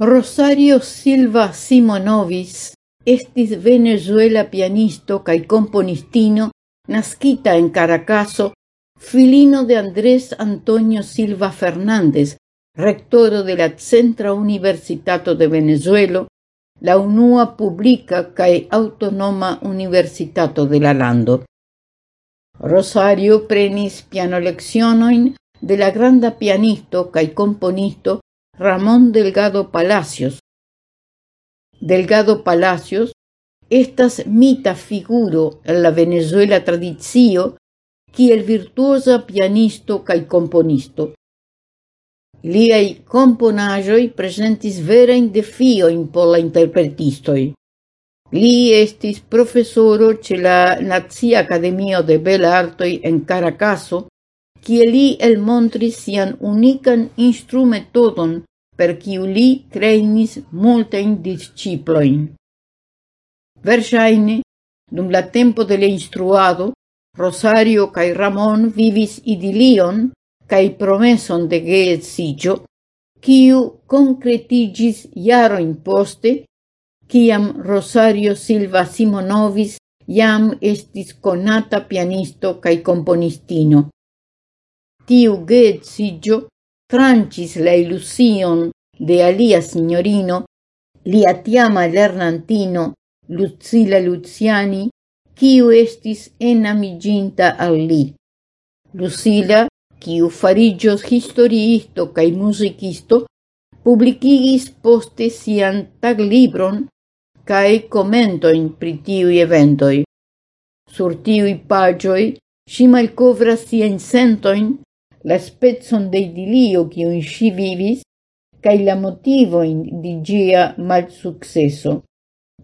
Rosario Silva Simonovis estis Venezuela pianisto cae componistino nascita en Caracaso, filino de Andrés Antonio Silva Fernández, rectoro de la Centra Universitato de Venezuela, la unua publica cae autonoma Universitato de la Lando. Rosario prenis piano leccionoin de la granda pianisto cae componisto Ramón Delgado Palacios. Delgado Palacios estas mita figuro en la Venezuela tradizio el virtuosa pianisto kaj komponisto. Liaj komponaĵoj prezentis verajn defiojn por la interpretistoj. Li estis profesoro ĉe la Nacia Akademio de Belartoj en Caracaso, kie li elmontris sian unikan instrumetodon per kiu li trejnis multajn disciplojn. Versaine, dum la tempo de le instruado, Rosario cae Ramon vivis idilion cae promeson de geedziĝo, kiu concretigis jarojn poste, kiam Rosario Silva Simonovis jam estis conata pianisto cae componistino. Tiu geedziĝo trancis la illusion de alia signorino, lia tiama lernantino, Lucila Luciani, quiu estis enamiginta al li. Lucila, quiu farigios historiisto cae musicisto, publicigis poste sian taglibron cae commentoin pri tiui eventoi. Sur tiui pagioi si malcovra sien sentoin la spezzon de idilio cium sci vivis, cae la motivoin di gia mal successo.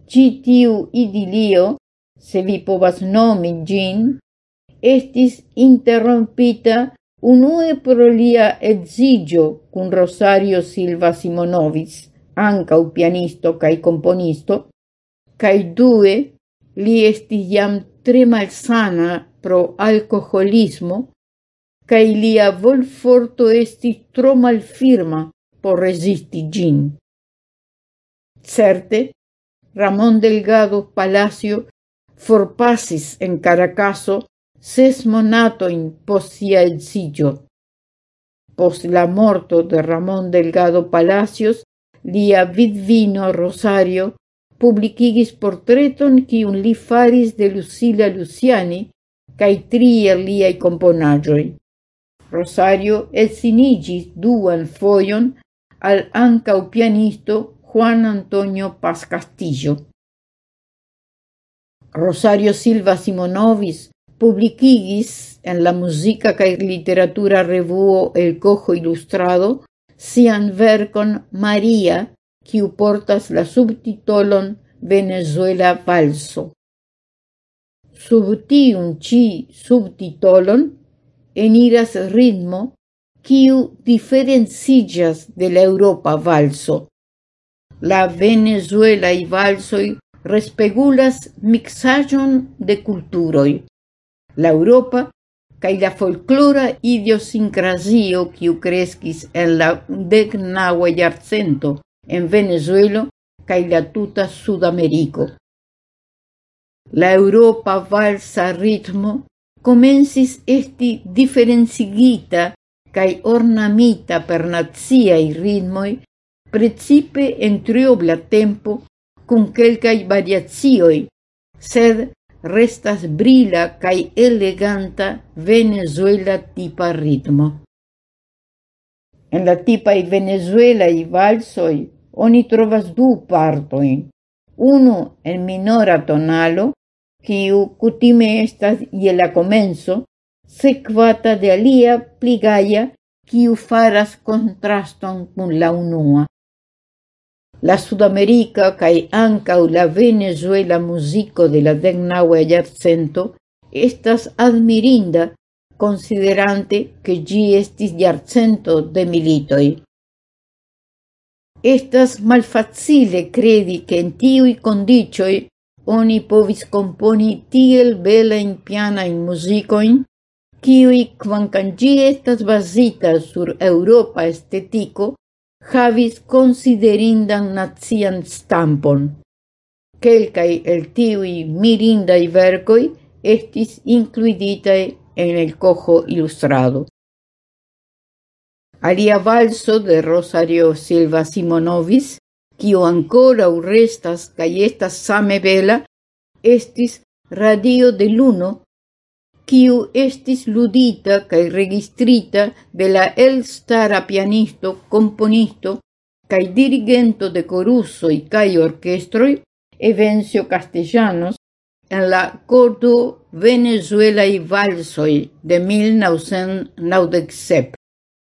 Ci tiu idilio, se vi povas nomi gin, estis interrompita unue pro lia edzigio cun Rosario Silva Simonovis, ancau pianisto cae componisto, cae due li estis jam tre malsana pro alcoholismo cae lia volforto esti tro malfirma por resisti gin. Certe, Ramón Delgado Palacio forpasis en Caracaso ses monatoin pos sia elsillo. Pos la morto de Ramón Delgado Palacios, lia vidvino Rosario publicigis portreton kiun li faris de Lucila Luciani cae trier liai componagioi. Rosario sinigis duan foion al ancau pianisto Juan Antonio Paz Castillo. Rosario Silva Simonovis publicigis en la música cae literatura revuo El Cojo Ilustrado sian vercon María, quiu portas la subtitolon Venezuela Falso. Subtiun ci subtitolon eniras ritmo quiu diferenciĝas de la Europa valso. La Venezuela i valsoi respegulas mixajon de culturoi. la Europa cae la folklora idiosincrasio quiu crescis en la deknaŭa iarcento en Venezuelo cae la tuta Sudamerico. La Europa valsa ritmo comensis esti differenzigita cae ornamita per naziai ritmoi, precipe en triobla tempo, cum quelcai variazioi, sed restas brila cae eleganta Venezuela tipa ritmo. En la tipa i Venezuela i valsoi, oni trovas du partoin, uno en minora tonalo, quiu cutime estas je la comenzo, sequata de alia pli gaja, quiu faras contraston cun la unua. La Sudamerica cae ancau la venezuela musico de la deknaŭa Iarcento estas admirinda considerante que gi estis Iarcento de militoi. Estas malfacile credi que en tiui condicioi oni povis componi tiel belajn pianain musicoin, kiui, quancam gi estas basita sur Europa estetico, havis considerindan nazian stampon. Quelcai el tiui mirindai vergoi estis incluiditae en el cojo ilustrado. Alia valso de Rosario Silva Simonovis quio ancora restas cae estas same bela, estis Radio de Luno, quio estis ludita cae registrita de la elstara pianisto, componisto, cae dirigento de corusoi cae orchestroi, Evencio Castellanos en la cordo y Valsoi de 1997.